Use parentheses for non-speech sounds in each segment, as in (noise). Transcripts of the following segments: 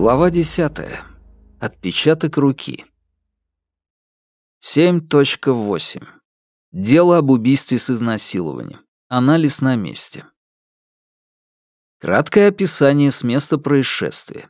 Глава 10. Отпечаток руки. 7.8. Дело об убийстве с изнасилованием. Анализ на месте. Краткое описание с места происшествия.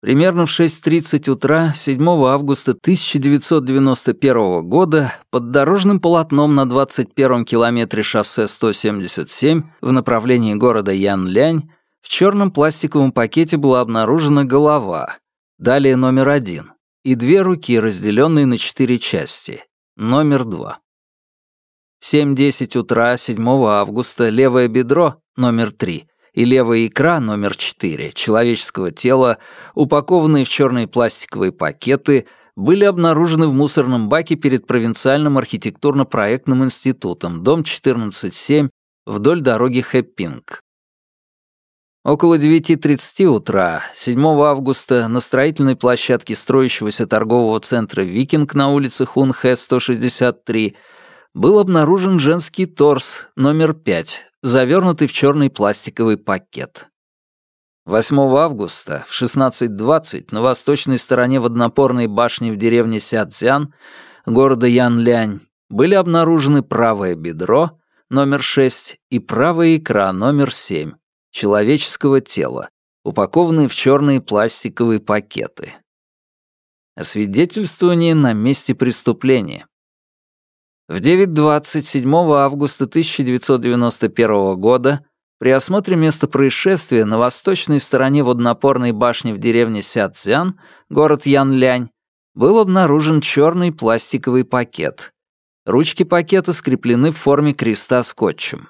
Примерно в 6.30 утра 7 августа 1991 года под дорожным полотном на 21-м километре шоссе 177 в направлении города Янлянь в черном пластиковом пакете была обнаружена голова, далее номер один, и две руки, разделенные на четыре части, номер два. В 7.10 утра 7 августа левое бедро, номер три, и левая икра номер 4 человеческого тела, упакованные в черные пластиковые пакеты, были обнаружены в мусорном баке перед провинциальным архитектурно-проектным институтом, дом 14-7, вдоль дороги Хэппинг. Около 9.30 утра 7 августа на строительной площадке строящегося торгового центра «Викинг» на улице Хунхэ 163 был обнаружен женский торс номер 5, завернутый в черный пластиковый пакет. 8 августа в 16.20 на восточной стороне водонапорной башни в деревне Сяцзян, города Янлянь, были обнаружены правое бедро, номер 6, и правая икра, номер 7, человеческого тела, упакованные в черные пластиковые пакеты. Освидетельствование на месте преступления. В 9.20 7 августа 1991 года при осмотре места происшествия на восточной стороне водонапорной башни в деревне Сяцзян, город Янлянь, был обнаружен черный пластиковый пакет. Ручки пакета скреплены в форме креста скотчем.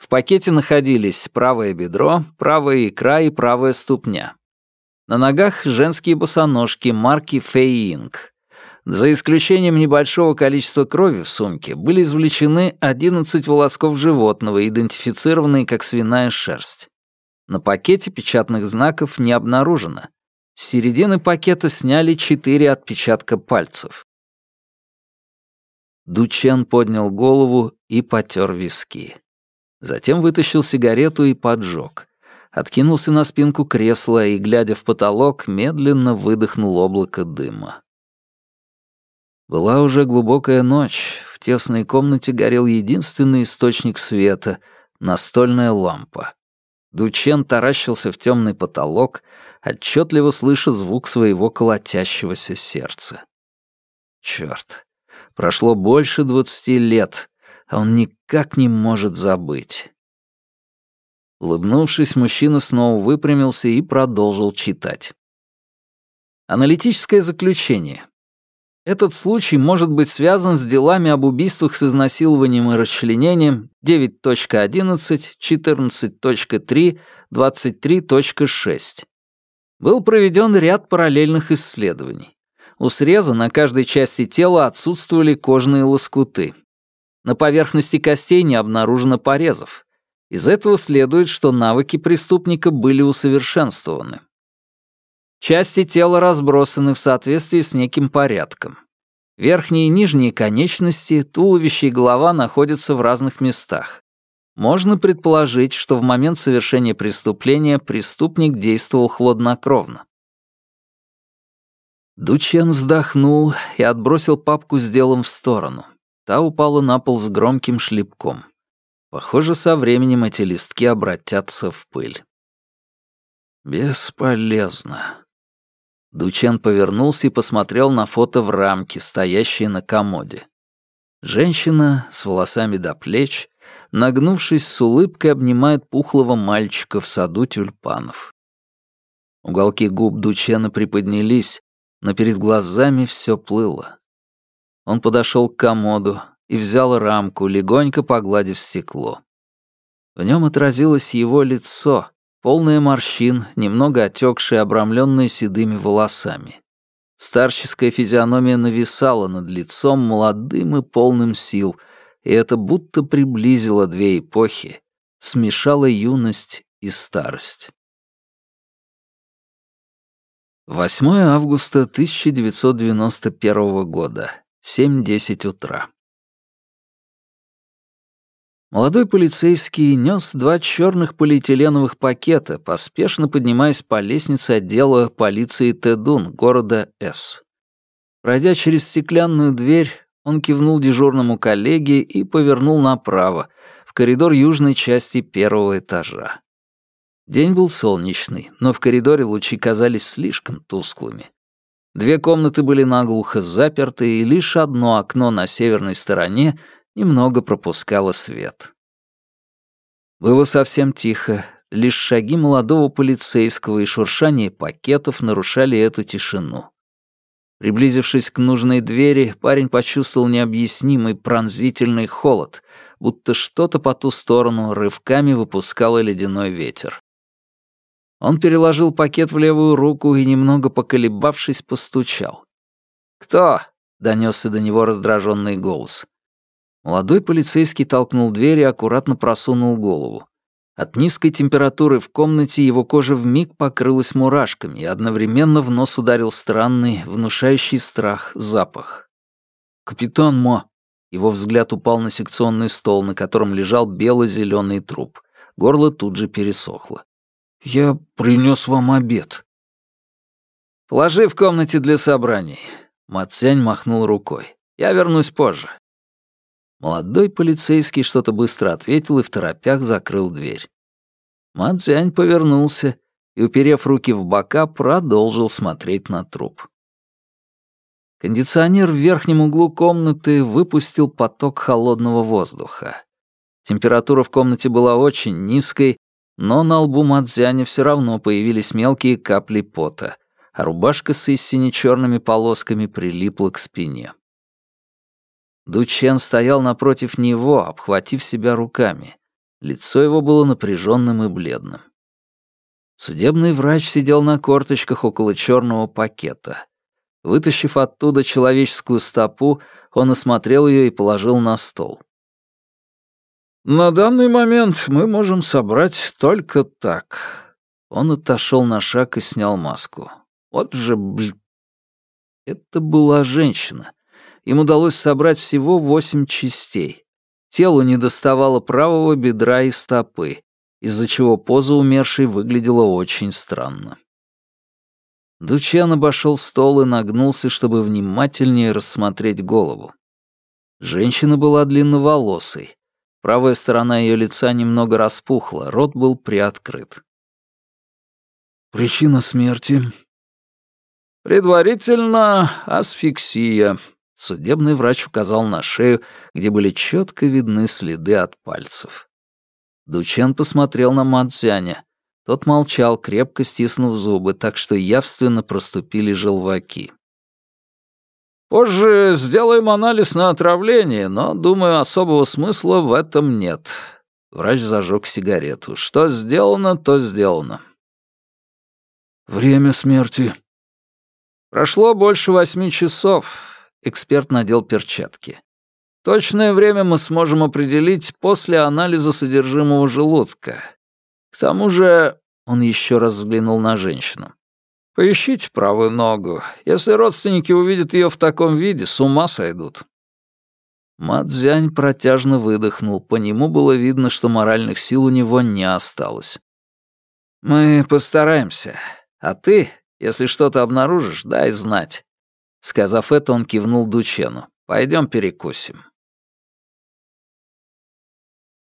В пакете находились правое бедро, правая икра и правая ступня. На ногах женские босоножки марки Фейинг. За исключением небольшого количества крови в сумке были извлечены 11 волосков животного, идентифицированные как свиная шерсть. На пакете печатных знаков не обнаружено. С середины пакета сняли 4 отпечатка пальцев. Дучен поднял голову и потер виски. Затем вытащил сигарету и поджег. Откинулся на спинку кресла и, глядя в потолок, медленно выдохнул облако дыма. Была уже глубокая ночь, в тесной комнате горел единственный источник света — настольная лампа. Дучен таращился в темный потолок, отчетливо слыша звук своего колотящегося сердца. Черт, прошло больше двадцати лет, а он никак не может забыть. Улыбнувшись, мужчина снова выпрямился и продолжил читать. Аналитическое заключение. Этот случай может быть связан с делами об убийствах с изнасилованием и расчленением 9.11, 14.3, 23.6. Был проведен ряд параллельных исследований. У среза на каждой части тела отсутствовали кожные лоскуты. На поверхности костей не обнаружено порезов. Из этого следует, что навыки преступника были усовершенствованы. Части тела разбросаны в соответствии с неким порядком. Верхние и нижние конечности, туловище и голова находятся в разных местах. Можно предположить, что в момент совершения преступления преступник действовал хладнокровно. Дучен вздохнул и отбросил папку с делом в сторону. Та упала на пол с громким шлепком. Похоже, со временем эти листки обратятся в пыль. Бесполезно. Дучен повернулся и посмотрел на фото в рамке, стоящее на комоде. Женщина с волосами до плеч, нагнувшись с улыбкой, обнимает пухлого мальчика в саду тюльпанов. Уголки губ Дучена приподнялись, но перед глазами все плыло. Он подошел к комоду и взял рамку, легонько погладив стекло. В нем отразилось его лицо, полное морщин, немного отекшее, обрамленное седыми волосами. Старческая физиономия нависала над лицом молодым и полным сил, и это будто приблизило две эпохи, смешало юность и старость. 8 августа 1991 года. 7-10 утра. Молодой полицейский нес два черных полиэтиленовых пакета, поспешно поднимаясь по лестнице отдела полиции Тедун города С. Пройдя через стеклянную дверь, он кивнул дежурному коллеге и повернул направо, в коридор южной части первого этажа. День был солнечный, но в коридоре лучи казались слишком тусклыми. Две комнаты были наглухо заперты, и лишь одно окно на северной стороне немного пропускало свет. Было совсем тихо, лишь шаги молодого полицейского и шуршание пакетов нарушали эту тишину. Приблизившись к нужной двери, парень почувствовал необъяснимый пронзительный холод, будто что-то по ту сторону рывками выпускало ледяной ветер. Он переложил пакет в левую руку и, немного поколебавшись, постучал. «Кто?» — донесся до него раздраженный голос. Молодой полицейский толкнул дверь и аккуратно просунул голову. От низкой температуры в комнате его кожа вмиг покрылась мурашками, и одновременно в нос ударил странный, внушающий страх запах. «Капитан Мо!» Его взгляд упал на секционный стол, на котором лежал бело-зеленый труп. Горло тут же пересохло. «Я принес вам обед». «Положи в комнате для собраний». Мацянь махнул рукой. «Я вернусь позже. Молодой полицейский что-то быстро ответил и в торопях закрыл дверь. Мадзянь повернулся и, уперев руки в бока, продолжил смотреть на труп. Кондиционер в верхнем углу комнаты выпустил поток холодного воздуха. Температура в комнате была очень низкой, но на лбу Мадзяня все равно появились мелкие капли пота, а рубашка с истине черными полосками прилипла к спине. Дучен стоял напротив него, обхватив себя руками. Лицо его было напряженным и бледным. Судебный врач сидел на корточках около черного пакета. Вытащив оттуда человеческую стопу, он осмотрел ее и положил на стол. «На данный момент мы можем собрать только так». Он отошел на шаг и снял маску. Вот же, блин... Это была женщина им удалось собрать всего восемь частей. Телу не доставало правого бедра и стопы, из-за чего поза умершей выглядела очень странно. Дучан обошел стол и нагнулся, чтобы внимательнее рассмотреть голову. Женщина была длинноволосой. Правая сторона ее лица немного распухла, рот был приоткрыт. «Причина смерти?» «Предварительно асфиксия», Судебный врач указал на шею, где были четко видны следы от пальцев. Дучен посмотрел на Мадзяня. Тот молчал, крепко стиснув зубы, так что явственно проступили желваки. «Позже сделаем анализ на отравление, но, думаю, особого смысла в этом нет». Врач зажег сигарету. «Что сделано, то сделано». «Время смерти?» «Прошло больше восьми часов. Эксперт надел перчатки. Точное время мы сможем определить после анализа содержимого желудка. К тому же, он еще раз взглянул на женщину. Поищите правую ногу. Если родственники увидят ее в таком виде, с ума сойдут. Мадзянь протяжно выдохнул. По нему было видно, что моральных сил у него не осталось. «Мы постараемся. А ты, если что-то обнаружишь, дай знать. Сказав это, он кивнул Дучену. «Пойдем перекусим».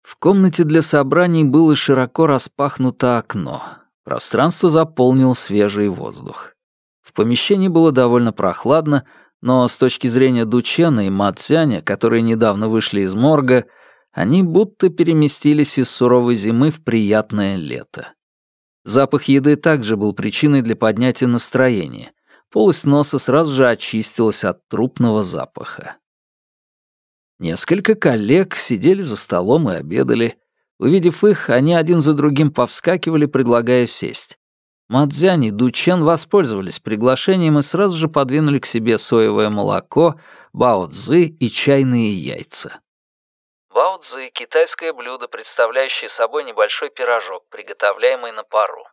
В комнате для собраний было широко распахнуто окно. Пространство заполнил свежий воздух. В помещении было довольно прохладно, но с точки зрения Дучена и Мацяня, которые недавно вышли из морга, они будто переместились из суровой зимы в приятное лето. Запах еды также был причиной для поднятия настроения, полость носа сразу же очистилась от трупного запаха. Несколько коллег сидели за столом и обедали. Увидев их, они один за другим повскакивали, предлагая сесть. Мадзянь и Дучен воспользовались приглашением и сразу же подвинули к себе соевое молоко, бао-цзы и чайные яйца. Бао-цзы — китайское блюдо, представляющее собой небольшой пирожок, приготовляемый на пару.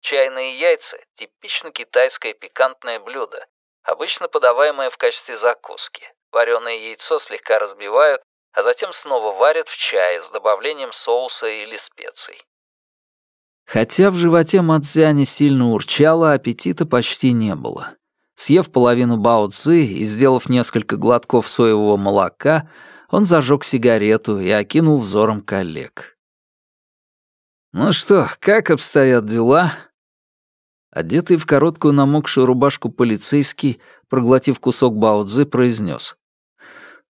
Чайные яйца – типично китайское пикантное блюдо, обычно подаваемое в качестве закуски. Вареное яйцо слегка разбивают, а затем снова варят в чае с добавлением соуса или специй. Хотя в животе Мадзяни сильно урчало, аппетита почти не было. Съев половину бао и сделав несколько глотков соевого молока, он зажег сигарету и окинул взором коллег. «Ну что, как обстоят дела?» Одетый в короткую намокшую рубашку полицейский, проглотив кусок баудзы, произнес.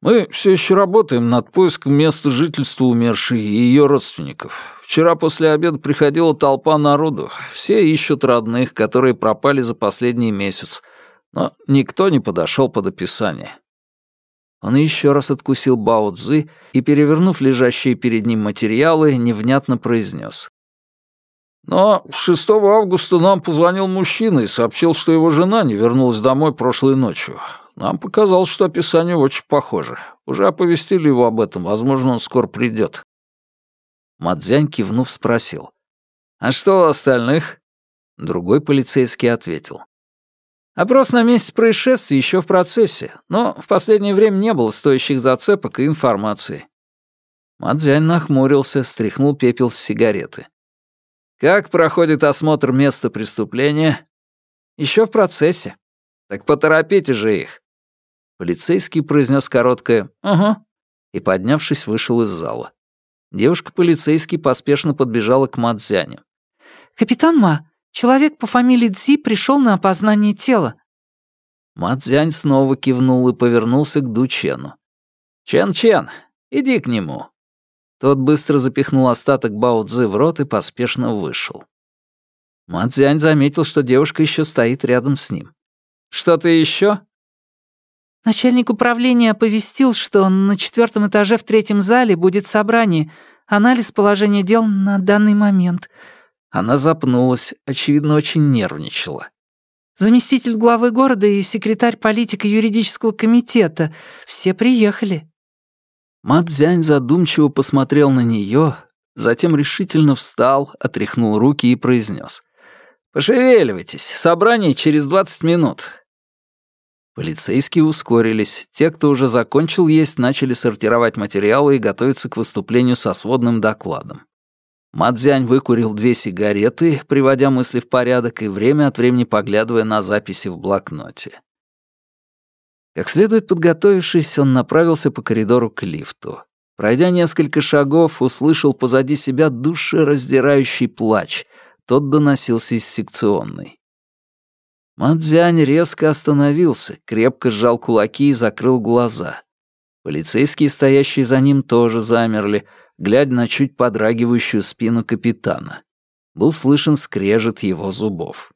«Мы все еще работаем над поиском места жительства умершей и ее родственников. Вчера после обеда приходила толпа народу. Все ищут родных, которые пропали за последний месяц. Но никто не подошел под описание. Он еще раз откусил Бао Цзы и, перевернув лежащие перед ним материалы, невнятно произнес. «Но 6 августа нам позвонил мужчина и сообщил, что его жена не вернулась домой прошлой ночью. Нам показалось, что описание очень похоже. Уже оповестили его об этом, возможно, он скоро придет». Мадзянь, кивнув, спросил. «А что у остальных?» Другой полицейский ответил. Опрос на месте происшествия еще в процессе, но в последнее время не было стоящих зацепок и информации. Мадзянь нахмурился, стряхнул пепел с сигареты. «Как проходит осмотр места преступления?» «Еще в процессе». «Так поторопите же их». Полицейский произнес короткое «Ага» и, поднявшись, вышел из зала. Девушка-полицейский поспешно подбежала к Мадзяню. «Капитан Ма, Человек по фамилии Цзи пришел на опознание тела». Мадзянь снова кивнул и повернулся к Дучену. «Чен-Чен, иди к нему». Тот быстро запихнул остаток Бао Цзы в рот и поспешно вышел. Мадзянь заметил, что девушка еще стоит рядом с ним. «Что-то еще?» Начальник управления оповестил, что на четвертом этаже в третьем зале будет собрание, анализ положения дел на данный момент. Она запнулась, очевидно, очень нервничала. «Заместитель главы города и секретарь политика юридического комитета. Все приехали». Мадзянь задумчиво посмотрел на нее, затем решительно встал, отряхнул руки и произнес. «Пошевеливайтесь, собрание через двадцать минут». Полицейские ускорились. Те, кто уже закончил есть, начали сортировать материалы и готовиться к выступлению со сводным докладом. Мадзянь выкурил две сигареты, приводя мысли в порядок и время от времени поглядывая на записи в блокноте. Как следует подготовившись, он направился по коридору к лифту. Пройдя несколько шагов, услышал позади себя душераздирающий плач. Тот доносился из секционной. Мадзянь резко остановился, крепко сжал кулаки и закрыл глаза. Полицейские, стоящие за ним, тоже замерли — глядя на чуть подрагивающую спину капитана. Был слышен скрежет его зубов.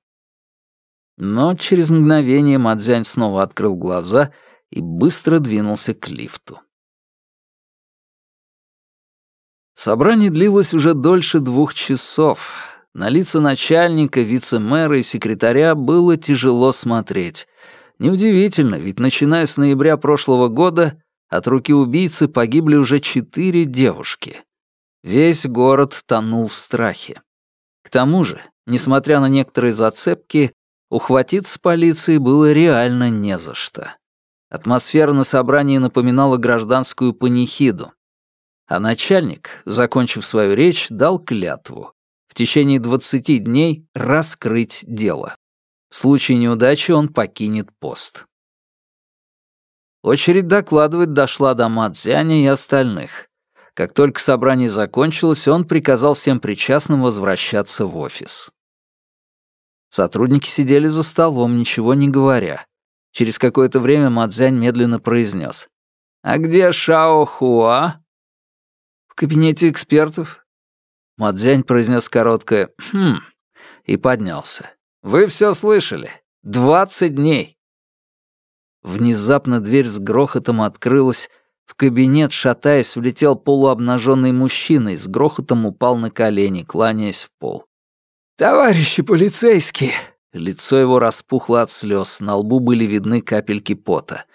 Но через мгновение Мадзянь снова открыл глаза и быстро двинулся к лифту. Собрание длилось уже дольше двух часов. На лица начальника, вице-мэра и секретаря было тяжело смотреть. Неудивительно, ведь начиная с ноября прошлого года от руки убийцы погибли уже четыре девушки. Весь город тонул в страхе. К тому же, несмотря на некоторые зацепки, ухватиться полиции было реально не за что. Атмосфера на собрании напоминала гражданскую панихиду. А начальник, закончив свою речь, дал клятву течение 20 дней раскрыть дело. В случае неудачи он покинет пост. Очередь докладывать дошла до Мадзяня и остальных. Как только собрание закончилось, он приказал всем причастным возвращаться в офис. Сотрудники сидели за столом, ничего не говоря. Через какое-то время Мадзянь медленно произнес. «А где Шао Хуа?» «В кабинете экспертов». Мадзянь произнес короткое «хм» и поднялся. «Вы все слышали. Двадцать дней. Внезапно дверь с грохотом открылась. В кабинет, шатаясь, влетел полуобнаженный мужчина и с грохотом упал на колени, кланяясь в пол. «Товарищи полицейские!» Лицо его распухло от слез, на лбу были видны капельки пота.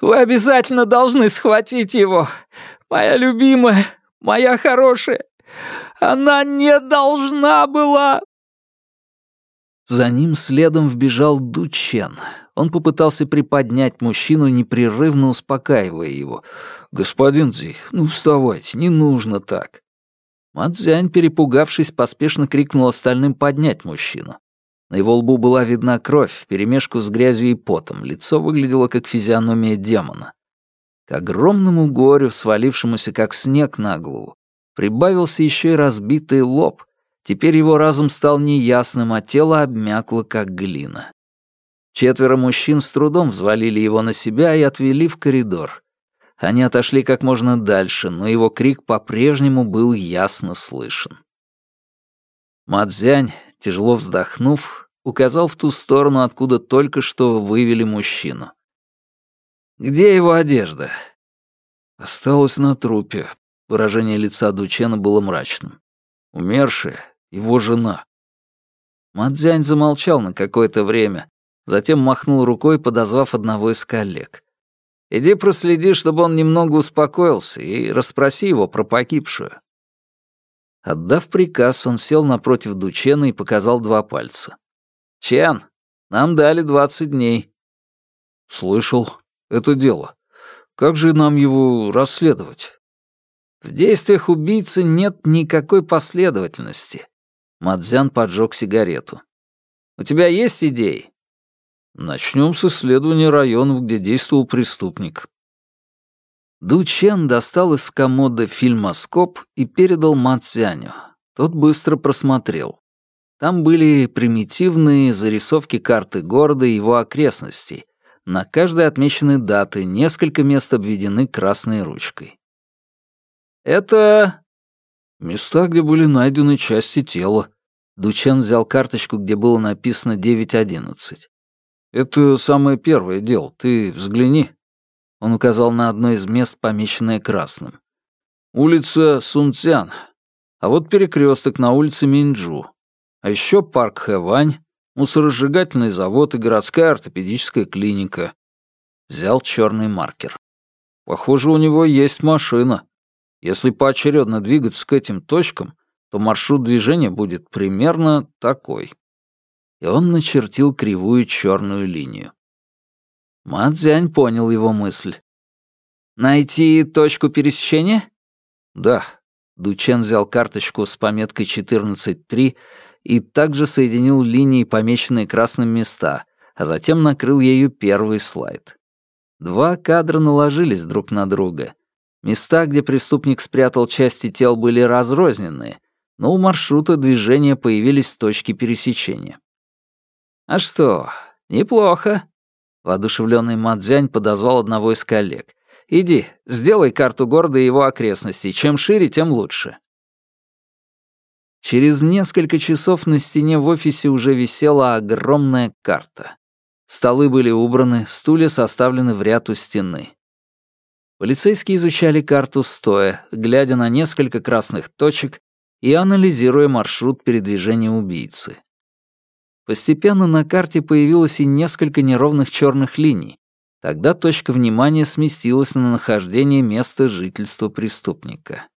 «Вы обязательно должны схватить его! Моя любимая, моя хорошая! Она не должна была!» За ним следом вбежал Дучен. Он попытался приподнять мужчину, непрерывно успокаивая его. господин Зи, ну вставайте, не нужно так». Мадзянь, перепугавшись, поспешно крикнул остальным поднять мужчину. На его лбу была видна кровь вперемешку с грязью и потом, лицо выглядело как физиономия демона. К огромному горю, свалившемуся как снег на голову, прибавился еще и разбитый лоб. Теперь его разум стал неясным, а тело обмякло, как глина. Четверо мужчин с трудом взвалили его на себя и отвели в коридор. Они отошли как можно дальше, но его крик по-прежнему был ясно слышен. Мадзянь, тяжело вздохнув, указал в ту сторону, откуда только что вывели мужчину. «Где его одежда?» «Осталась на трупе». Выражение лица Дучена было мрачным. «Умершая — его жена». Мадзянь замолчал на какое-то время, затем махнул рукой, подозвав одного из коллег. «Иди проследи, чтобы он немного успокоился, и расспроси его про погибшую». Отдав приказ, он сел напротив Дучена и показал два пальца. «Чен, нам дали двадцать дней». «Слышал. Это дело. Как же нам его расследовать?» «В действиях убийцы нет никакой последовательности». Мадзян поджег сигарету. «У тебя есть идеи?» Начнем с исследования районов, где действовал преступник. Ду Чен достал из комода фильмоскоп и передал Ма Цзяню. Тот быстро просмотрел. Там были примитивные зарисовки карты города и его окрестностей. На каждой отмечены даты, несколько мест обведены красной ручкой. «Это...» «Места, где были найдены части тела». Дучен взял карточку, где было написано 9.11. «Это самое первое дело, ты взгляни». Он указал на одно из мест, помеченное красным. «Улица Сунцян. А вот перекресток на улице Минджу. А еще парк Хэвань, мусоросжигательный завод и городская ортопедическая клиника». Взял черный маркер. «Похоже, у него есть машина. Если поочередно двигаться к этим точкам, то маршрут движения будет примерно такой» и он начертил кривую черную линию. Мадзянь понял его мысль. «Найти точку пересечения?» «Да». Дучен взял карточку с пометкой 14.3 и также соединил линии, помеченные красным места, а затем накрыл ею первый слайд. Два кадра наложились друг на друга. Места, где преступник спрятал части тел, были разрозненные, но у маршрута движения появились точки пересечения. «А что, неплохо». Воодушевленный Мадзянь подозвал одного из коллег. «Иди, сделай карту города и его окрестностей. Чем шире, тем лучше». Через несколько часов на стене в офисе уже висела огромная карта. Столы были убраны, стулья составлены в ряд у стены. Полицейские изучали карту стоя, глядя на несколько красных точек и анализируя маршрут передвижения убийцы. Постепенно на карте появилось и несколько неровных черных линий. Тогда точка внимания сместилась на нахождение места жительства преступника.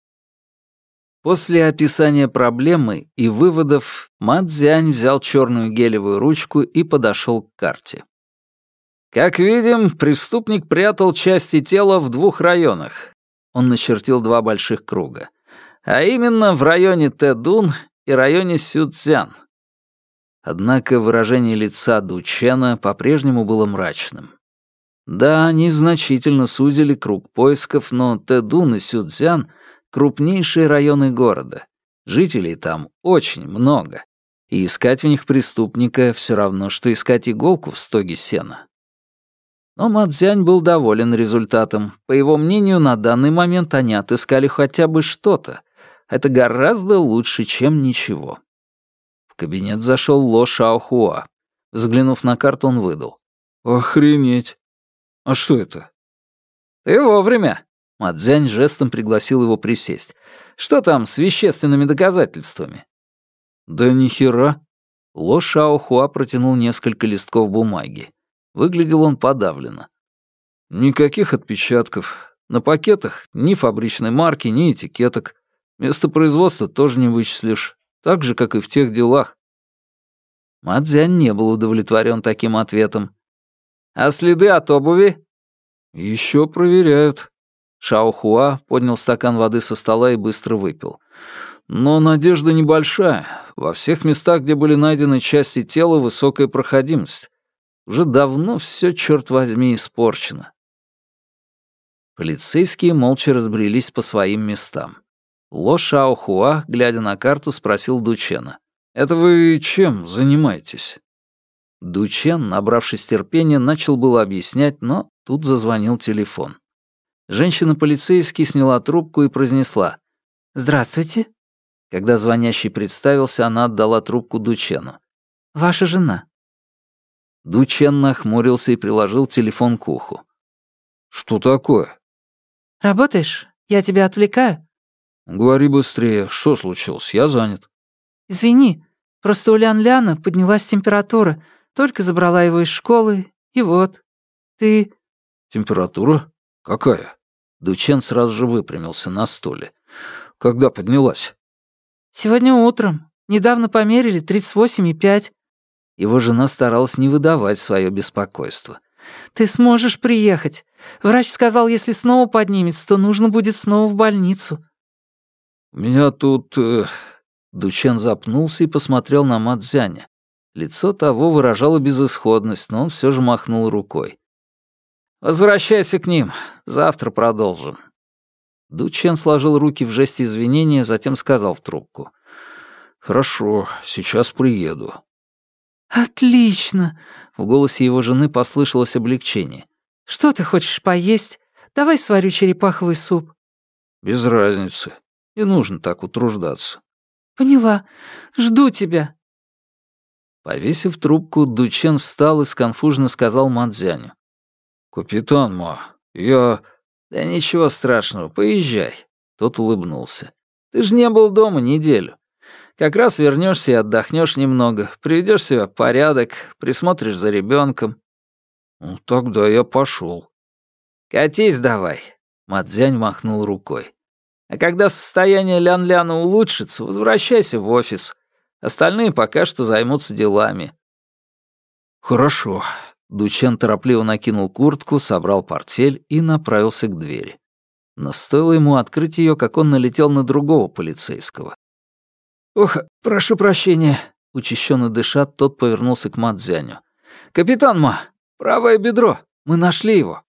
После описания проблемы и выводов Мадзянь взял черную гелевую ручку и подошел к карте. Как видим, преступник прятал части тела в двух районах. Он начертил два больших круга. А именно в районе Тэдун и районе Сюцзян. Однако выражение лица Дучена по-прежнему было мрачным. Да, они значительно сузили круг поисков, но Тэдун и Сюцзян — крупнейшие районы города. Жителей там очень много. И искать в них преступника все равно, что искать иголку в стоге сена. Но Мадзянь был доволен результатом. По его мнению, на данный момент они отыскали хотя бы что-то. Это гораздо лучше, чем ничего кабинет зашел Ло Шаохуа. Взглянув на карту, он выдал. «Охренеть! А что это?» «Ты вовремя!» Мадзянь жестом пригласил его присесть. «Что там с вещественными доказательствами?» «Да ни хера!» Ло Шаохуа протянул несколько листков бумаги. Выглядел он подавленно. «Никаких отпечатков. На пакетах ни фабричной марки, ни этикеток. Место производства тоже не вычислишь. Так же, как и в тех делах. Мадзянь не был удовлетворен таким ответом. «А следы от обуви?» «Еще проверяют». Шао Хуа поднял стакан воды со стола и быстро выпил. Но надежда небольшая. Во всех местах, где были найдены части тела, высокая проходимость. Уже давно все, черт возьми, испорчено. Полицейские молча разбрелись по своим местам. Ло Шао Хуа, глядя на карту, спросил Дучена. «Это вы чем занимаетесь?» Дучен, набравшись терпения, начал было объяснять, но тут зазвонил телефон. Женщина-полицейский сняла трубку и произнесла «Здравствуйте». Когда звонящий представился, она отдала трубку Дучену. «Ваша жена». Дучен нахмурился и приложил телефон к уху. «Что такое?» «Работаешь? Я тебя отвлекаю?» «Говори быстрее. Что случилось? Я занят». «Извини, просто у Лян-Ляна поднялась температура. Только забрала его из школы, и вот. Ты...» «Температура? Какая?» Дучен сразу же выпрямился на стуле. «Когда поднялась?» «Сегодня утром. Недавно померили 38,5». Его жена старалась не выдавать свое беспокойство. «Ты сможешь приехать. Врач сказал, если снова поднимется, то нужно будет снова в больницу». «У меня тут...» э... Дучен запнулся и посмотрел на Мадзяня. Лицо того выражало безысходность, но он все же махнул рукой. «Возвращайся к ним. Завтра продолжим». Дучен сложил руки в жесте извинения, затем сказал в трубку. «Хорошо, сейчас приеду». «Отлично!» — в голосе его жены послышалось облегчение. «Что ты хочешь поесть? Давай сварю черепаховый суп». «Без разницы. Не нужно так утруждаться». «Поняла. Жду тебя». Повесив трубку, Дучен встал и сконфуженно сказал Мадзяню. «Капитан Ма, я...» «Да ничего страшного, поезжай». Тот улыбнулся. «Ты же не был дома неделю. Как раз вернешься и отдохнешь немного, приведешь себя в порядок, присмотришь за ребенком. «Ну, тогда я пошел. «Катись давай», — Мадзянь махнул рукой. «А когда состояние Лян-Ляна улучшится, возвращайся в офис. Остальные пока что займутся делами». «Хорошо», Дучен торопливо накинул куртку, собрал портфель и направился к двери. Но стоило ему открыть ее, как он налетел на другого полицейского. «Ох, прошу прощения», — учащенно дыша, тот повернулся к Мадзяню. «Капитан Ма, правое бедро, мы нашли его».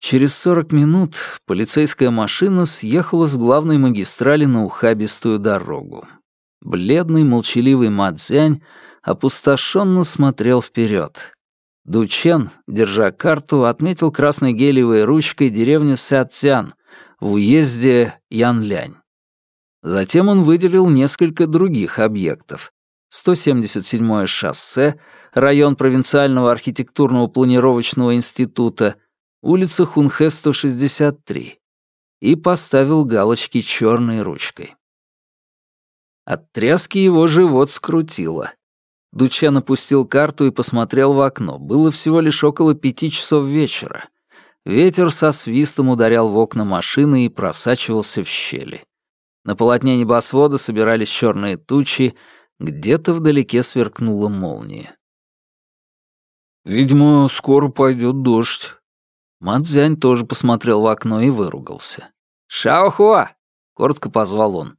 Через сорок минут полицейская машина съехала с главной магистрали на ухабистую дорогу. Бледный, молчаливый Мадзянь опустошенно смотрел вперед. Дучен, держа карту, отметил красной гелевой ручкой деревню Сяцян в уезде Янлянь. Затем он выделил несколько других объектов. 177-е шоссе, район провинциального архитектурного планировочного института, улица Хунхэ 163 и поставил галочки черной ручкой. От тряски его живот скрутило. Дучен опустил карту и посмотрел в окно. Было всего лишь около пяти часов вечера. Ветер со свистом ударял в окна машины и просачивался в щели. На полотне небосвода собирались черные тучи, где-то вдалеке сверкнула молния. «Видимо, скоро пойдет дождь». Мадзянь тоже посмотрел в окно и выругался. «Шаохуа!» — коротко позвал он.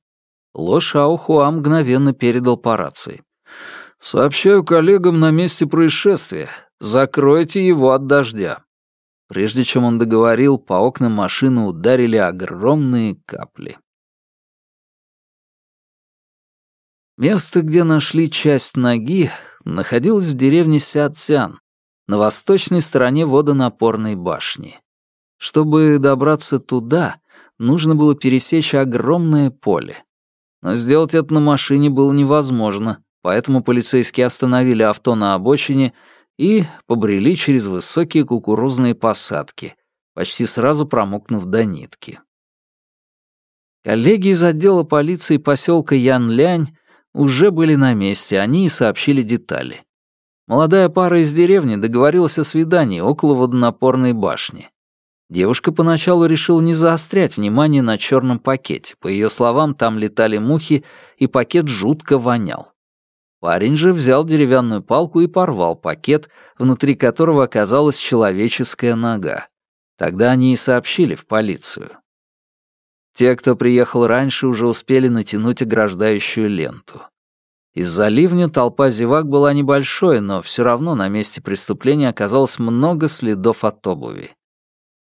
Ло Шаохуа мгновенно передал по рации. «Сообщаю коллегам на месте происшествия. Закройте его от дождя». Прежде чем он договорил, по окнам машины ударили огромные капли. Место, где нашли часть ноги, находилось в деревне Сяцян, на восточной стороне водонапорной башни. Чтобы добраться туда, нужно было пересечь огромное поле. Но сделать это на машине было невозможно, поэтому полицейские остановили авто на обочине и побрели через высокие кукурузные посадки, почти сразу промокнув до нитки. Коллеги из отдела полиции поселка Ян-Лянь уже были на месте, они и сообщили детали. Молодая пара из деревни договорилась о свидании около водонапорной башни. Девушка поначалу решила не заострять внимание на черном пакете. По ее словам, там летали мухи, и пакет жутко вонял. Парень же взял деревянную палку и порвал пакет, внутри которого оказалась человеческая нога. Тогда они и сообщили в полицию. Те, кто приехал раньше, уже успели натянуть ограждающую ленту. Из-за ливня толпа зевак была небольшой, но все равно на месте преступления оказалось много следов от обуви.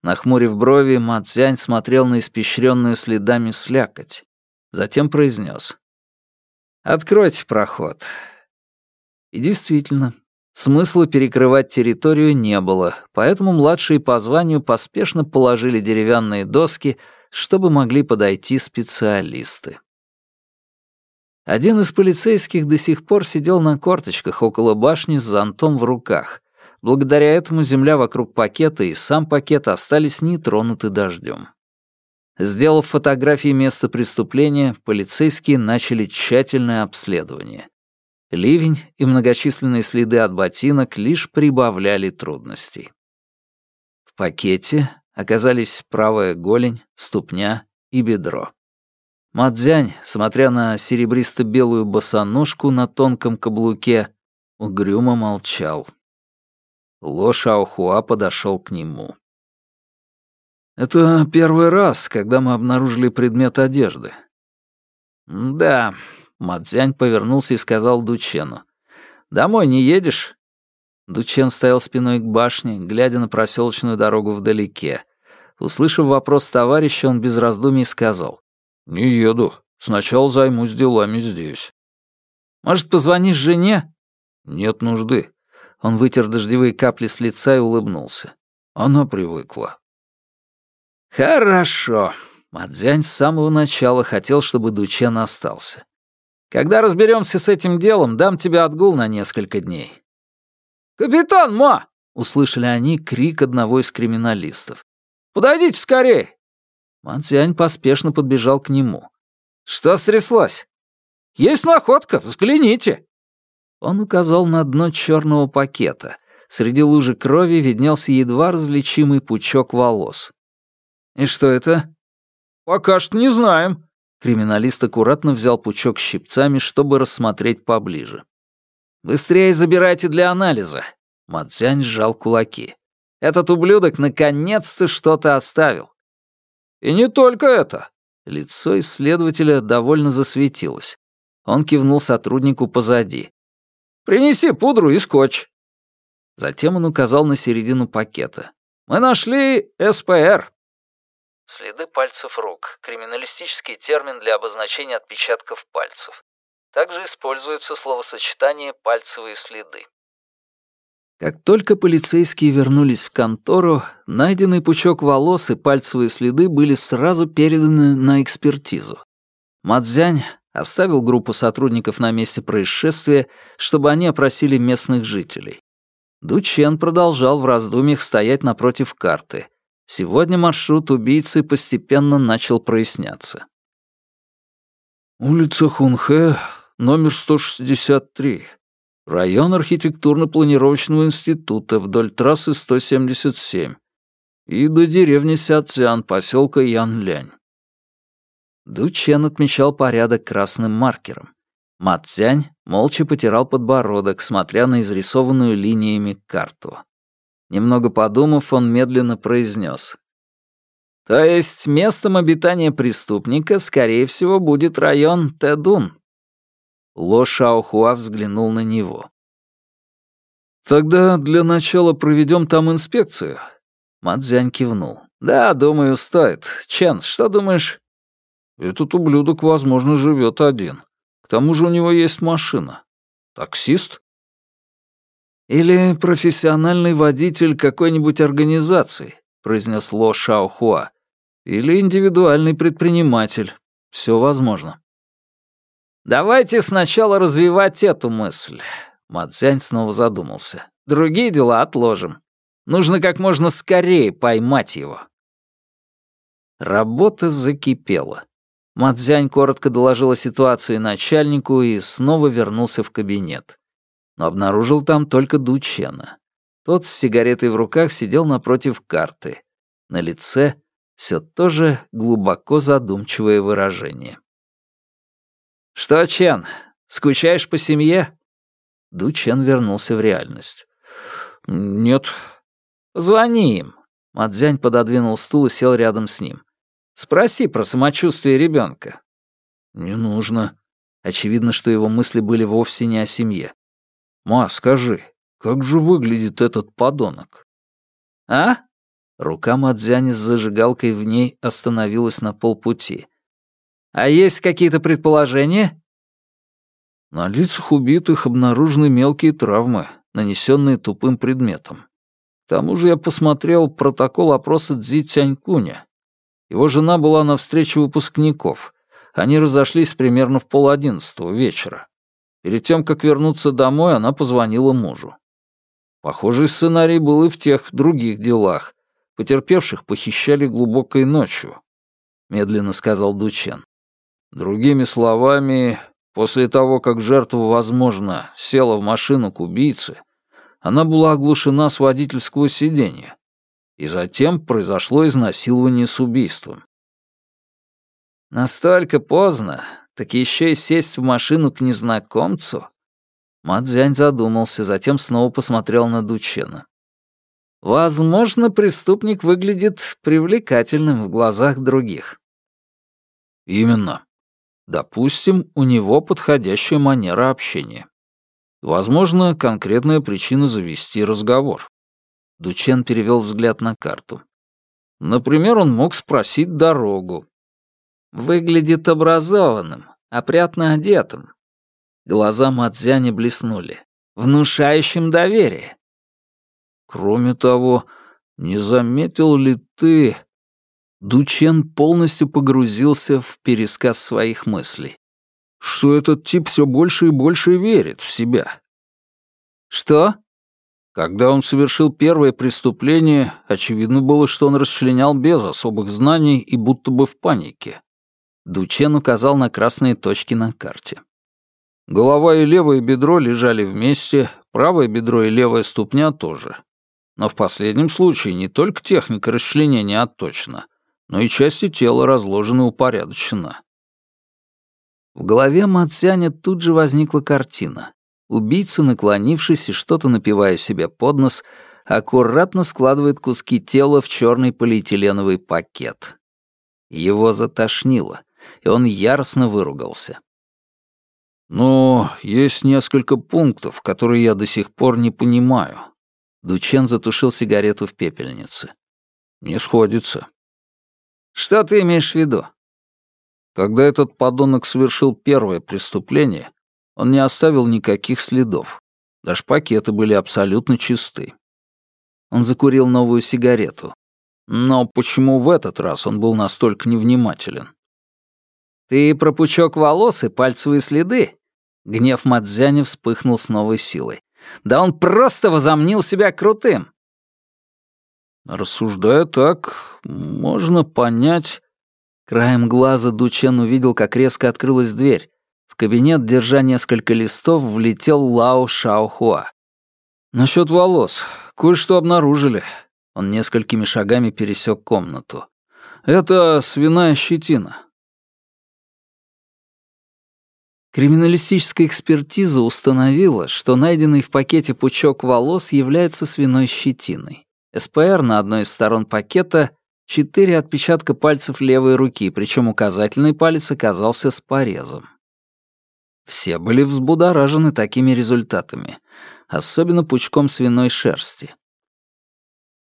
Нахмурив брови, Мацзянь смотрел на испещренную следами слякоть. Затем произнес. «Откройте проход». И действительно, смысла перекрывать территорию не было, поэтому младшие по званию поспешно положили деревянные доски, чтобы могли подойти специалисты. Один из полицейских до сих пор сидел на корточках около башни с зонтом в руках. Благодаря этому земля вокруг пакета и сам пакет остались нетронуты дождем. Сделав фотографии места преступления, полицейские начали тщательное обследование. Ливень и многочисленные следы от ботинок лишь прибавляли трудностей. В пакете оказались правая голень, ступня и бедро. Мадзянь, смотря на серебристо-белую босоножку на тонком каблуке, угрюмо молчал. Ло Шаохуа подошел к нему. «Это первый раз, когда мы обнаружили предмет одежды». «Да», — Мадзянь повернулся и сказал Дучену. «Домой не едешь?» Дучен стоял спиной к башне, глядя на проселочную дорогу вдалеке. Услышав вопрос товарища, он без раздумий сказал. «Не еду. Сначала займусь делами здесь». «Может, позвонишь жене?» «Нет нужды». Он вытер дождевые капли с лица и улыбнулся. Она привыкла. «Хорошо». Мадзянь с самого начала хотел, чтобы Дучен остался. «Когда разберемся с этим делом, дам тебе отгул на несколько дней». «Капитан Ма!» — услышали они крик одного из криминалистов. «Подойдите скорее!» Мадзянь поспешно подбежал к нему. «Что стряслось?» «Есть находка, взгляните!» Он указал на дно черного пакета. Среди лужи крови виднелся едва различимый пучок волос. «И что это?» «Пока что не знаем». Криминалист аккуратно взял пучок щипцами, чтобы рассмотреть поближе. «Быстрее забирайте для анализа!» Мадзянь сжал кулаки. «Этот ублюдок наконец-то что-то оставил!» «И не только это!» Лицо исследователя довольно засветилось. Он кивнул сотруднику позади. «Принеси пудру и скотч!» Затем он указал на середину пакета. «Мы нашли СПР!» Следы пальцев рук — криминалистический термин для обозначения отпечатков пальцев. Также используется словосочетание «пальцевые следы». Как только полицейские вернулись в контору, найденный пучок волос и пальцевые следы были сразу переданы на экспертизу. Мадзянь оставил группу сотрудников на месте происшествия, чтобы они опросили местных жителей. Дучен продолжал в раздумьях стоять напротив карты, Сегодня маршрут убийцы постепенно начал проясняться. «Улица Хунхэ, номер 163. Район архитектурно-планировочного института вдоль трассы 177. И до деревни Сяцзян, поселка Янлянь». Дучен отмечал порядок красным маркером. Мацзянь молча потирал подбородок, смотря на изрисованную линиями карту. Немного подумав, он медленно произнес. «То есть местом обитания преступника, скорее всего, будет район Тэдун?» Ло Шаохуа взглянул на него. «Тогда для начала проведем там инспекцию». Мадзянь кивнул. «Да, думаю, стоит. Чен, что думаешь?» «Этот ублюдок, возможно, живет один. К тому же у него есть машина. Таксист?» «Или профессиональный водитель какой-нибудь организации», — произнес Ло Шаохуа. «Или индивидуальный предприниматель. Все возможно». «Давайте сначала развивать эту мысль», — Мадзянь снова задумался. «Другие дела отложим. Нужно как можно скорее поймать его». Работа закипела. Мадзянь коротко доложила ситуацию начальнику и снова вернулся в кабинет но обнаружил там только Дучена. Тот с сигаретой в руках сидел напротив карты. На лице все то же глубоко задумчивое выражение. «Что, Чен, скучаешь по семье?» Ду Чен вернулся в реальность. «Нет». «Звони им. Мадзянь пододвинул стул и сел рядом с ним. «Спроси про самочувствие ребенка. «Не нужно». Очевидно, что его мысли были вовсе не о семье. «Ма, скажи, как же выглядит этот подонок?» «А?» Рука Мадзяни с зажигалкой в ней остановилась на полпути. «А есть какие-то предположения?» На лицах убитых обнаружены мелкие травмы, нанесенные тупым предметом. К тому же я посмотрел протокол опроса Цзи Тянькуня. Его жена была на встрече выпускников. Они разошлись примерно в пол одиннадцатого вечера. Перед тем, как вернуться домой, она позвонила мужу. Похожий сценарий был и в тех других делах. Потерпевших похищали глубокой ночью, — медленно сказал Дучен. Другими словами, После того, как жертва, возможно, села в машину к убийце, она была оглушена с водительского сиденья. И затем произошло изнасилование с убийством. Настолько поздно, так еще и сесть в машину к незнакомцу? Мадзянь задумался, затем снова посмотрел на Дучена. Возможно, преступник выглядит привлекательным в глазах других. Именно. Допустим, у него подходящая манера общения. Возможно, конкретная причина завести разговор. Дучен перевел взгляд на карту. Например, он мог спросить дорогу. Выглядит образованным, опрятно одетым. Глаза Мадзяни блеснули. Внушающим доверие. Кроме того, не заметил ли ты, Дучен полностью погрузился в пересказ своих мыслей. Что этот тип все больше и больше верит в себя. Что? Когда он совершил первое преступление, очевидно было, что он расчленял без особых знаний и будто бы в панике. Дучен указал на красные точки на карте. Голова и левое бедро лежали вместе, правое бедро и левая ступня тоже. Но в последнем случае не только техника расчленения отточена, но и части тела разложены упорядоченно. В голове Мацяня тут же возникла картина. Убийца, наклонившись и что-то напивая себе под нос, аккуратно складывает куски тела в черный полиэтиленовый пакет. Его затошнило, и он яростно выругался. «Но есть несколько пунктов, которые я до сих пор не понимаю». Дучен затушил сигарету в пепельнице. «Не сходится. Что ты имеешь в виду? Когда этот подонок совершил первое преступление, он не оставил никаких следов. Даже пакеты были абсолютно чисты. Он закурил новую сигарету. Но почему в этот раз он был настолько невнимателен? «Ты про пучок волос и пальцевые следы?» Гнев Мадзяня вспыхнул с новой силой. «Да он просто возомнил себя крутым! Рассуждая так, можно понять... Краем глаза Дучен увидел, как резко открылась дверь. В кабинет, держа несколько листов, влетел Лао Шаохуа. «Насчет волос. Кое-что обнаружили». Он несколькими шагами пересек комнату. «Это свиная щетина». Криминалистическая экспертиза установила, что найденный в пакете пучок волос является свиной щетиной. СПР на одной из сторон пакета — четыре отпечатка пальцев левой руки, причем указательный палец оказался с порезом. Все были взбудоражены такими результатами, особенно пучком свиной шерсти.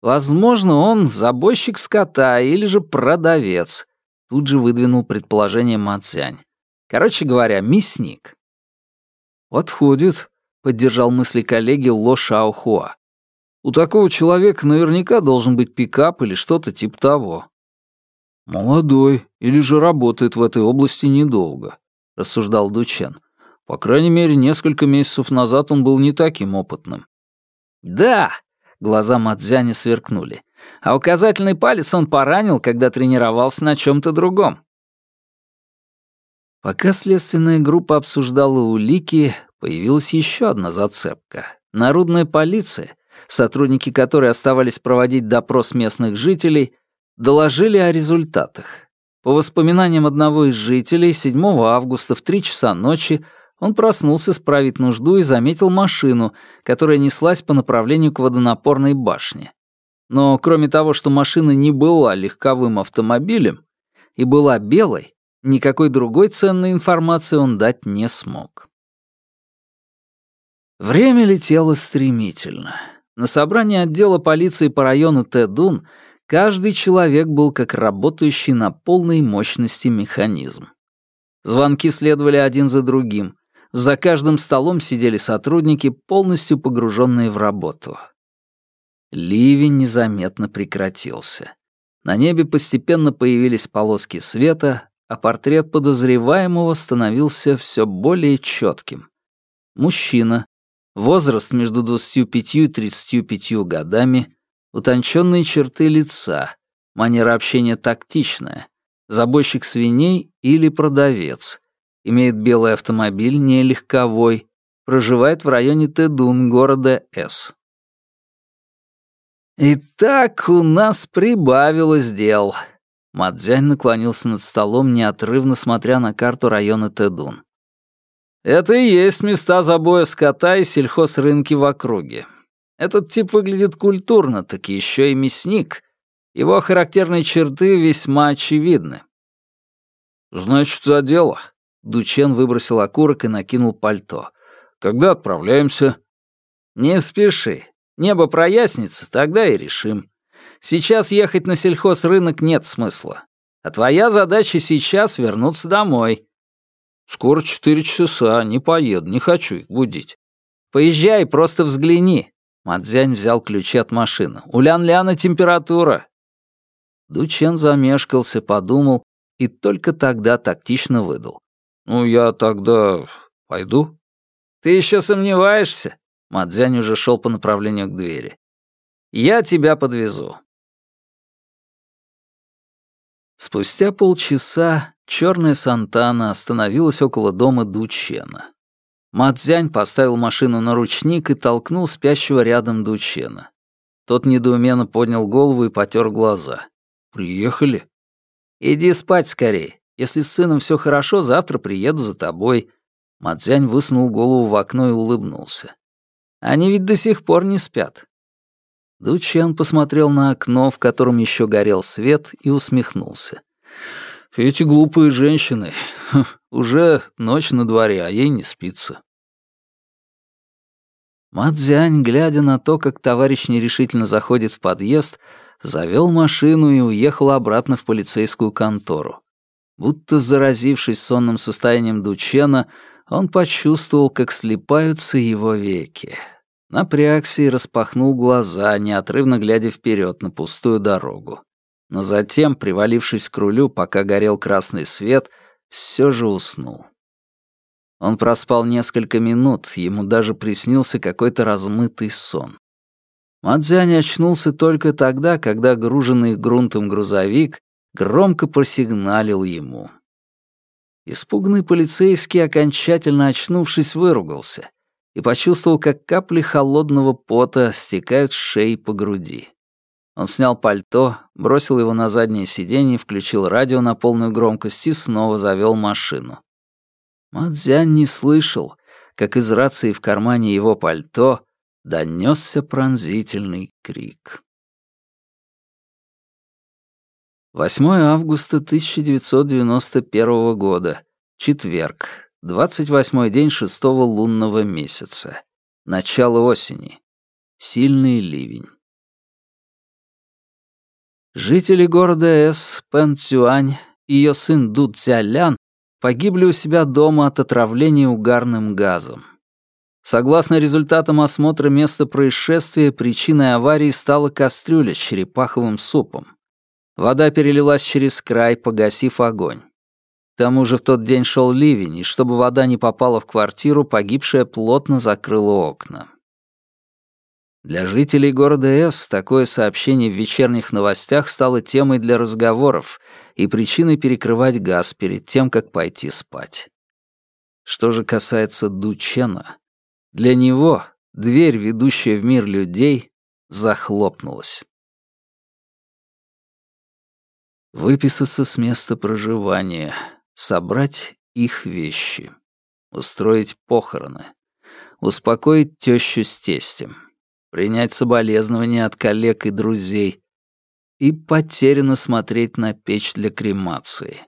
Возможно, он забойщик скота или же продавец, тут же выдвинул предположение Мацзянь. Короче говоря, мясник. «Подходит», — поддержал мысли коллеги Ло Шаохуа. У такого человека наверняка должен быть пикап или что-то типа того. Молодой, или же работает в этой области недолго, рассуждал Дучен. По крайней мере, несколько месяцев назад он был не таким опытным. Да, глаза Мадзяни сверкнули. А указательный палец он поранил, когда тренировался на чем-то другом. Пока следственная группа обсуждала улики, появилась еще одна зацепка. Народная полиция — сотрудники которой оставались проводить допрос местных жителей, доложили о результатах. По воспоминаниям одного из жителей, 7 августа в 3 часа ночи он проснулся справить нужду и заметил машину, которая неслась по направлению к водонапорной башне. Но кроме того, что машина не была легковым автомобилем и была белой, никакой другой ценной информации он дать не смог. Время летело стремительно. На собрании отдела полиции по району Тэдун каждый человек был как работающий на полной мощности механизм. Звонки следовали один за другим. За каждым столом сидели сотрудники, полностью погруженные в работу. Ливень незаметно прекратился. На небе постепенно появились полоски света, а портрет подозреваемого становился все более четким. Мужчина, возраст между 25 и 35 годами, утонченные черты лица, манера общения тактичная, забойщик свиней или продавец, имеет белый автомобиль, не легковой, проживает в районе Тедун, города С. «Итак, у нас прибавилось дел». Мадзянь наклонился над столом, неотрывно смотря на карту района Тедун. «Это и есть места забоя скота и сельхозрынки в округе. Этот тип выглядит культурно, так еще и мясник. Его характерные черты весьма очевидны». «Значит, за дело». Дучен выбросил окурок и накинул пальто. «Когда отправляемся?» «Не спеши. Небо прояснится, тогда и решим. Сейчас ехать на сельхозрынок нет смысла. А твоя задача сейчас вернуться домой. Скоро четыре часа, не поеду, не хочу их будить. Поезжай, просто взгляни. Мадзянь взял ключи от машины. У Лян-Ляна температура. Дучен замешкался, подумал и только тогда тактично выдал. «Ну, я тогда пойду?» «Ты еще сомневаешься?» Мадзянь уже шел по направлению к двери. «Я тебя подвезу». Спустя полчаса черная Сантана остановилась около дома Дучена. Мадзянь поставил машину на ручник и толкнул спящего рядом Дучена. Тот недоуменно поднял голову и потер глаза. «Приехали?» «Иди спать скорее. Если с сыном все хорошо, завтра приеду за тобой». Мадзянь высунул голову в окно и улыбнулся. Они ведь до сих пор не спят». Дучен посмотрел на окно, в котором еще горел свет, и усмехнулся. «Эти глупые женщины. (laughs) Уже ночь на дворе, а ей не спится». Мадзянь, глядя на то, как товарищ нерешительно заходит в подъезд, завел машину и уехал обратно в полицейскую контору. Будто заразившись сонным состоянием Дучена, он почувствовал, как слипаются его веки. Напрягся и распахнул глаза, неотрывно глядя вперед на пустую дорогу. Но затем, привалившись к рулю, пока горел красный свет, все же уснул. Он проспал несколько минут, ему даже приснился какой-то размытый сон. Мадзянь очнулся только тогда, когда груженный грунтом грузовик громко просигналил ему. Испуганный полицейский, окончательно очнувшись, выругался и почувствовал, как капли холодного пота стекают с шеи по груди. Он снял пальто, бросил его на заднее сиденье, включил радио на полную громкость и снова завел машину. Мадзянь не слышал, как из рации в кармане его пальто донесся пронзительный крик. 8 августа 1991 года. Четверг. 28 день шестого лунного месяца. Начало осени. Сильный ливень. Жители города С, Пэн Цюань и ее сын Ду Цзялян погибли у себя дома от отравления угарным газом. Согласно результатам осмотра места происшествия, причиной аварии стала кастрюля с черепаховым супом. Вода перелилась через край, погасив огонь. К тому же в тот день шел ливень, и чтобы вода не попала в квартиру, погибшая плотно закрыла окна. Для жителей города С такое сообщение в вечерних новостях стало темой для разговоров и причиной перекрывать газ перед тем, как пойти спать. Что же касается Дучена, для него дверь, ведущая в мир людей, захлопнулась. Выписаться с места проживания — собрать их вещи, устроить похороны, успокоить тещу с тестем, принять соболезнования от коллег и друзей и потерянно смотреть на печь для кремации.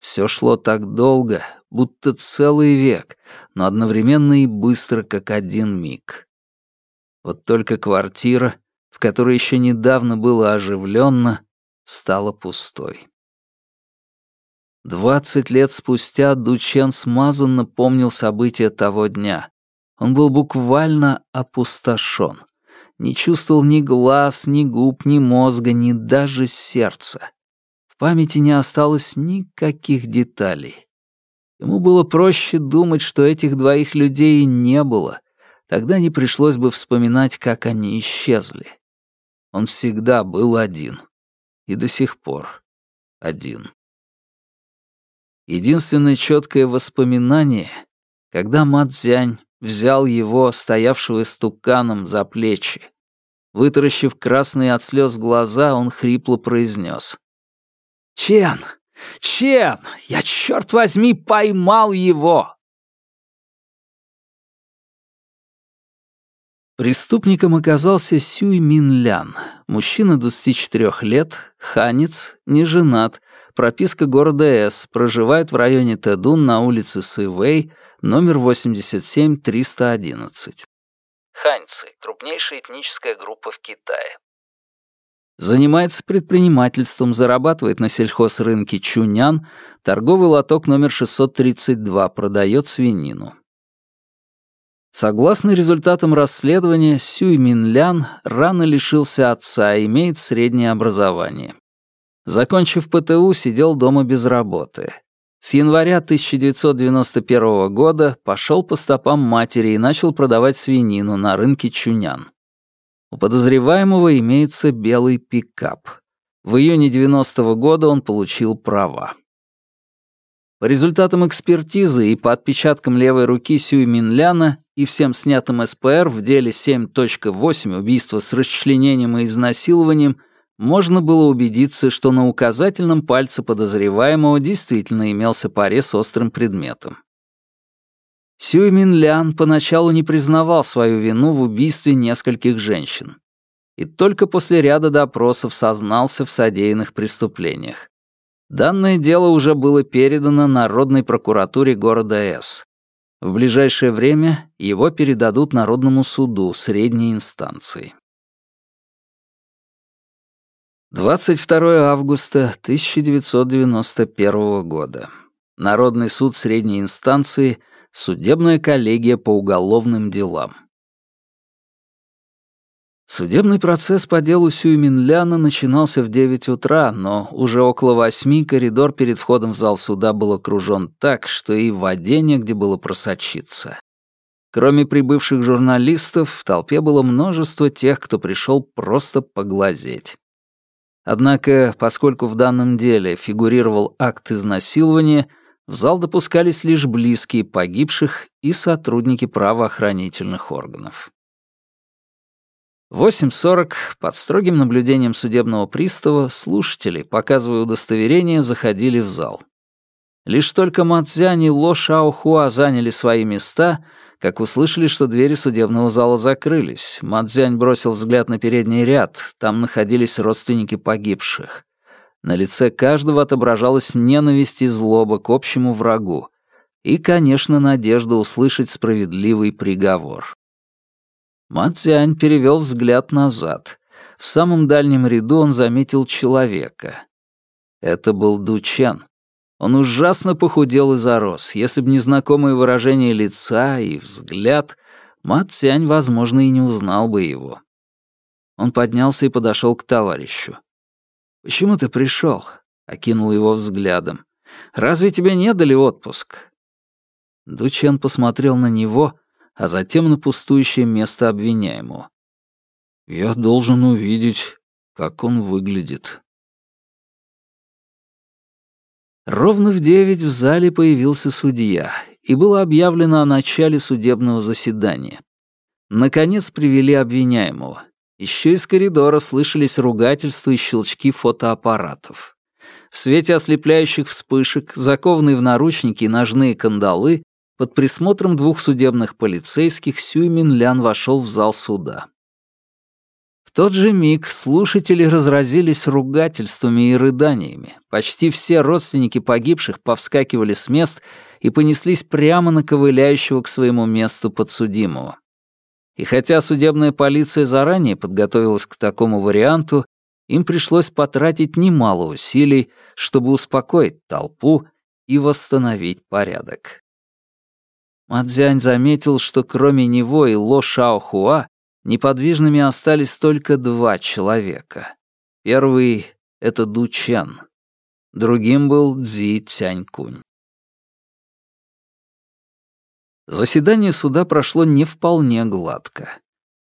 Все шло так долго, будто целый век, но одновременно и быстро, как один миг. Вот только квартира, в которой еще недавно было оживленно, стала пустой. Двадцать лет спустя Дучен смазанно помнил события того дня. Он был буквально опустошен. Не чувствовал ни глаз, ни губ, ни мозга, ни даже сердца. В памяти не осталось никаких деталей. Ему было проще думать, что этих двоих людей не было. Тогда не пришлось бы вспоминать, как они исчезли. Он всегда был один. И до сих пор один. Единственное четкое воспоминание, когда Мадзянь взял его, стоявшего истуканом, за плечи. Вытаращив красные от слез глаза, он хрипло произнес. «Чен! Чен! Я, черт возьми, поймал его!» Преступником оказался Сюй Мин Лян, мужчина 24 лет, ханец, не женат, прописка города С, проживает в районе Тэдун на улице Сывэй, номер 87-311. Ханьцы — крупнейшая этническая группа в Китае. Занимается предпринимательством, зарабатывает на сельхозрынке Чунян, торговый лоток номер 632, продает свинину. Согласно результатам расследования, Сюй Мин Лян рано лишился отца и имеет среднее образование. Закончив ПТУ, сидел дома без работы. С января 1991 года пошел по стопам матери и начал продавать свинину на рынке Чунян. У подозреваемого имеется белый пикап. В июне 90 -го года он получил права. По результатам экспертизы и по отпечаткам левой руки Сюй Минляна и всем снятым СПР в деле 7.8 убийства с расчленением и изнасилованием можно было убедиться, что на указательном пальце подозреваемого действительно имелся порез острым предметом. Сюй Мин Лян поначалу не признавал свою вину в убийстве нескольких женщин. И только после ряда допросов сознался в содеянных преступлениях. Данное дело уже было передано Народной прокуратуре города С. В ближайшее время его передадут Народному суду средней инстанции. 22 августа 1991 года. Народный суд средней инстанции, судебная коллегия по уголовным делам. Судебный процесс по делу Сюйминляна начинался в 9 утра, но уже около восьми коридор перед входом в зал суда был окружен так, что и в воде негде было просочиться. Кроме прибывших журналистов, в толпе было множество тех, кто пришел просто поглазеть. Однако, поскольку в данном деле фигурировал акт изнасилования, в зал допускались лишь близкие погибших и сотрудники правоохранительных органов. В 8.40 под строгим наблюдением судебного пристава слушатели, показывая удостоверение, заходили в зал. Лишь только Мацзянь и Ло Шаохуа заняли свои места — как услышали, что двери судебного зала закрылись, Мадзянь бросил взгляд на передний ряд, там находились родственники погибших. На лице каждого отображалась ненависть и злоба к общему врагу. И, конечно, надежда услышать справедливый приговор. Мадзянь перевел взгляд назад. В самом дальнем ряду он заметил человека. Это был Дучен. Он ужасно похудел и зарос. Если бы не знакомое выражение лица и взгляд, Мат Сянь, возможно, и не узнал бы его. Он поднялся и подошел к товарищу. «Почему ты пришел?» — окинул его взглядом. «Разве тебе не дали отпуск?» Дучен посмотрел на него, а затем на пустующее место обвиняемого. «Я должен увидеть, как он выглядит», Ровно в девять в зале появился судья, и было объявлено о начале судебного заседания. Наконец привели обвиняемого. Еще из коридора слышались ругательства и щелчки фотоаппаратов. В свете ослепляющих вспышек, закованные в наручники и ножные кандалы, под присмотром двух судебных полицейских Сюй Минлян вошел в зал суда. Тот же миг слушатели разразились ругательствами и рыданиями. Почти все родственники погибших повскакивали с мест и понеслись прямо на ковыляющего к своему месту подсудимого. И хотя судебная полиция заранее подготовилась к такому варианту, им пришлось потратить немало усилий, чтобы успокоить толпу и восстановить порядок. Мадзянь заметил, что кроме него и Ло Шаохуа неподвижными остались только два человека. Первый — это Ду Чен. Другим был Цзи Цянькунь. Заседание суда прошло не вполне гладко.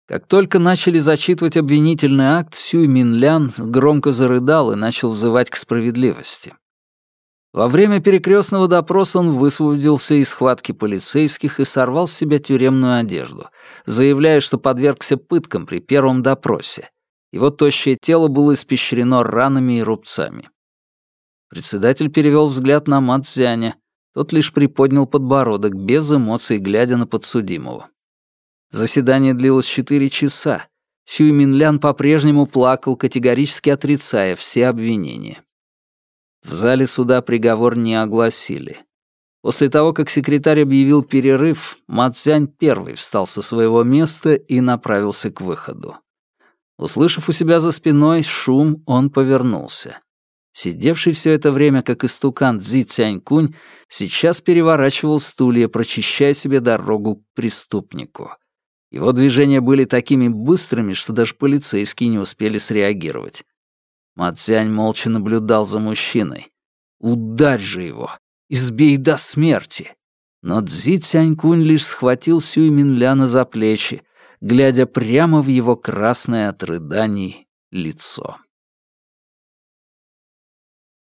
Как только начали зачитывать обвинительный акт, Сюй Минлян громко зарыдал и начал взывать к справедливости. Во время перекрестного допроса он высвободился из схватки полицейских и сорвал с себя тюремную одежду, заявляя, что подвергся пыткам при первом допросе. Его тощее тело было испещрено ранами и рубцами. Председатель перевел взгляд на Мацзяня. Тот лишь приподнял подбородок, без эмоций, глядя на подсудимого. Заседание длилось четыре часа. Сюй Минлян по-прежнему плакал, категорически отрицая все обвинения. В зале суда приговор не огласили. После того, как секретарь объявил перерыв, Мацзянь первый встал со своего места и направился к выходу. Услышав у себя за спиной шум, он повернулся. Сидевший все это время, как истукан Цзи Цянькунь, сейчас переворачивал стулья, прочищая себе дорогу к преступнику. Его движения были такими быстрыми, что даже полицейские не успели среагировать. Мацянь молча наблюдал за мужчиной. «Ударь же его! Избей до смерти!» Но Цзи Цянькунь лишь схватил Сюй Минляна за плечи, глядя прямо в его красное от рыданий лицо.